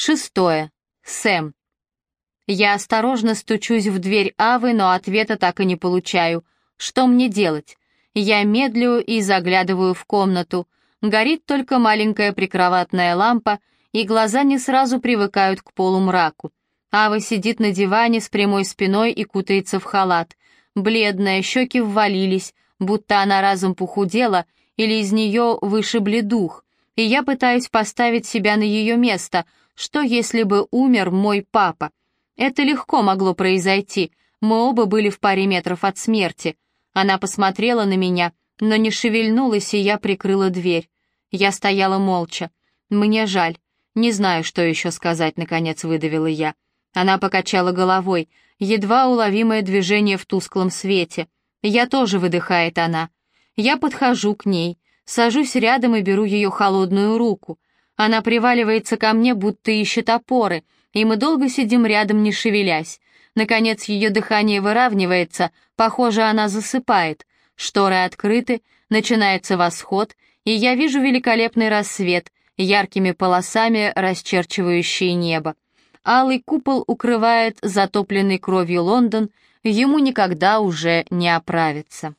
Шестое. Сэм. Я осторожно стучусь в дверь Авы, но ответа так и не получаю. Что мне делать? Я медлю и заглядываю в комнату. Горит только маленькая прикроватная лампа, и глаза не сразу привыкают к полумраку. Ава сидит на диване с прямой спиной и кутается в халат. Бледная, щеки ввалились, будто она разом похудела или из нее вышибли дух. И я пытаюсь поставить себя на ее место. Что, если бы умер мой папа? Это легко могло произойти. Мы оба были в паре метров от смерти. Она посмотрела на меня, но не шевельнулась, и я прикрыла дверь. Я стояла молча. Мне жаль. Не знаю, что еще сказать, наконец выдавила я. Она покачала головой, едва уловимое движение в тусклом свете. Я тоже выдыхает она. Я подхожу к ней, сажусь рядом и беру ее холодную руку. Она приваливается ко мне, будто ищет опоры — и мы долго сидим рядом, не шевелясь. Наконец ее дыхание выравнивается, похоже, она засыпает. Шторы открыты, начинается восход, и я вижу великолепный рассвет, яркими полосами расчерчивающий небо. Алый купол укрывает затопленный кровью Лондон, ему никогда уже не оправиться.